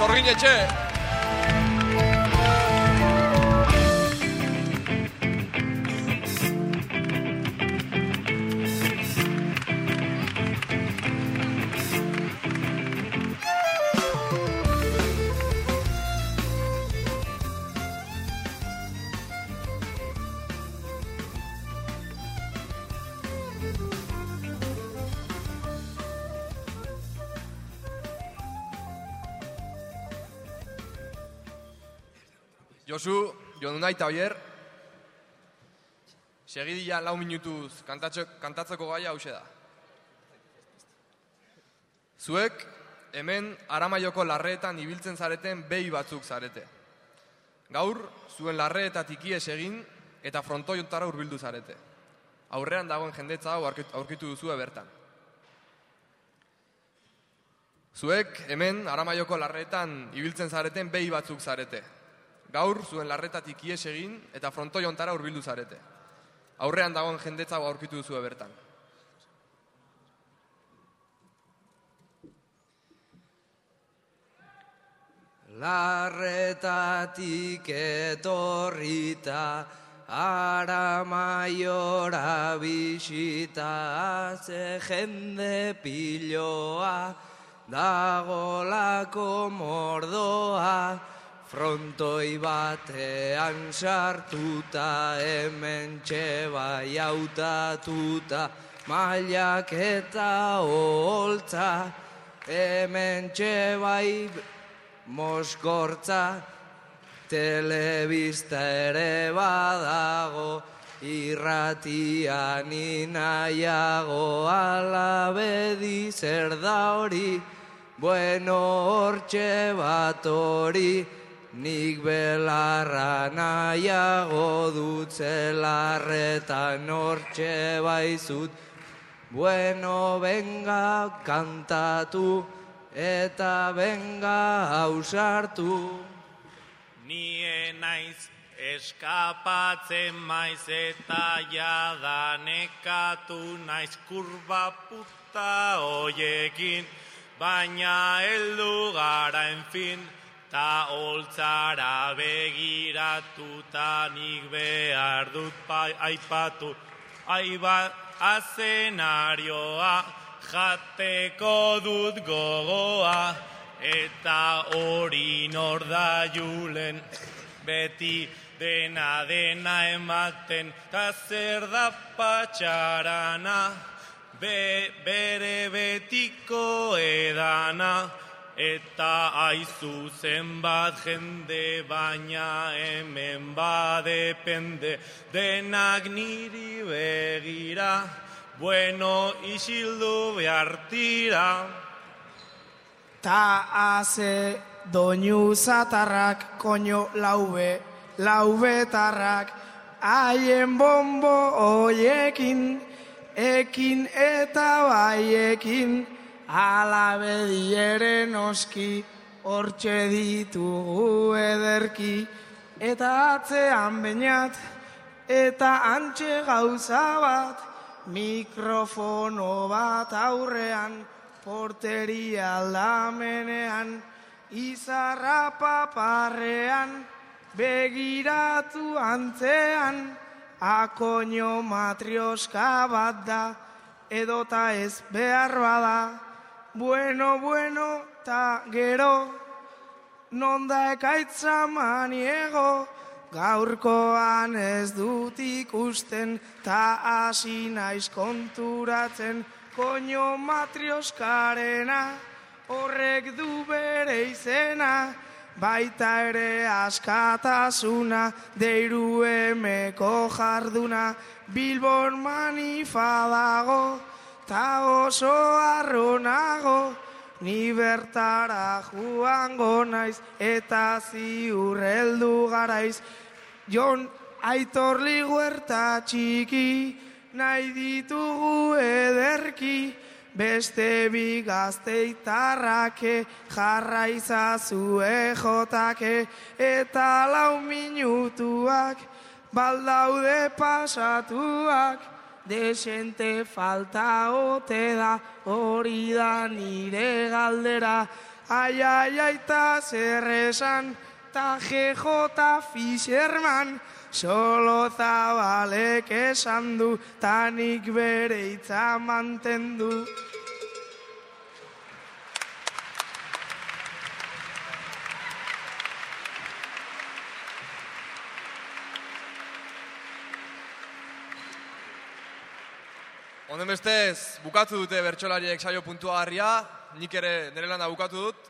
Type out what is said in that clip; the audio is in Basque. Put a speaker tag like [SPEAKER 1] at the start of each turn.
[SPEAKER 1] Sorgin etxe. Josu, Jonunai eta Oier, segidila lau minutuz kantatxe, kantatzeko gaia hause da. Zuek, hemen aramaioko larreetan ibiltzen zareten behi batzuk zarete. Gaur, zuen larreetatik ies egin eta frontoiontara hurbildu zarete. Aurrean dagoen jendetza hau aurkitu- duzue bertan. Zuek, hemen, aramaioko larreetan ibiltzen zareten behi batzuk zarete. Gaur, zuen larretatik ies egin eta frontoiontara hurbildu zarete. Aurrean dagoen jendetza aurkitu duzue bertan.
[SPEAKER 2] Larretatik etorrita, ara maiora bisita, ze jende piloa, dagolako mordoa, frontoi batean sartuta, hemen txebai hautatuta, mailak eta holtza, hemen txebai Moskortza telebista ere badago irratian inaiago alabedi zer da hori bueno hortxe bat hori nik belarra nahiago dut zelarretan hortxe baizut bueno venga kantatu eta benga hausartu.
[SPEAKER 3] Nie naiz eskapatzen maiz eta jadanekatu naiz kurba puta hoiekin, baina heldu gara enfin, ta holtzara begiratuta nik behar dut pai, aipatu, aiba azenarioa, jateko dut gogoa, eta hori nor da julen, beti dena dena ematen, ta zer da patxarana, be, bere betiko edana, eta aizu zenbat jende baina hemen badepende, denak niri begira, bueno isildu behar tira.
[SPEAKER 4] Ta haze doinu zatarrak koño laube, laubetarrak haien bombo hoiekin, ekin eta baiekin, alabedi ere noski, hortxe ditugu ederki, eta atzean bainat, eta antxe gauza bat, mikrofono bat aurrean, porteria aldamenean, izarra paparrean, begiratu antzean, akoño matrioska bat da, edota ez behar bada, bueno, bueno, ta gero, nonda ekaitza maniego, gaurkoan ez dut ikusten, ta hasi naiz konturatzen, koño matrioskarena, horrek du bere izena, baita ere askatasuna, deiru emeko jarduna, Bilbon manifadago, ta oso arronago, ni bertara joango naiz, eta ziur heldu garaiz, Jon Aitor Liguerta txiki, nahi ditugu ederki, beste bi gazteitarrake, jarra izazue jotake, eta lau minutuak, baldaude pasatuak, desente falta ote da, hori da nire galdera, Ai, ai, ai, ta zer esan, ta GJ Fisherman, solo zabalek esan du, ta nik bere hitza mantendu.
[SPEAKER 1] Honen bestez, bukatu dute bertsolariek saio puntuagarria, nik ere nire lana bukatu dut.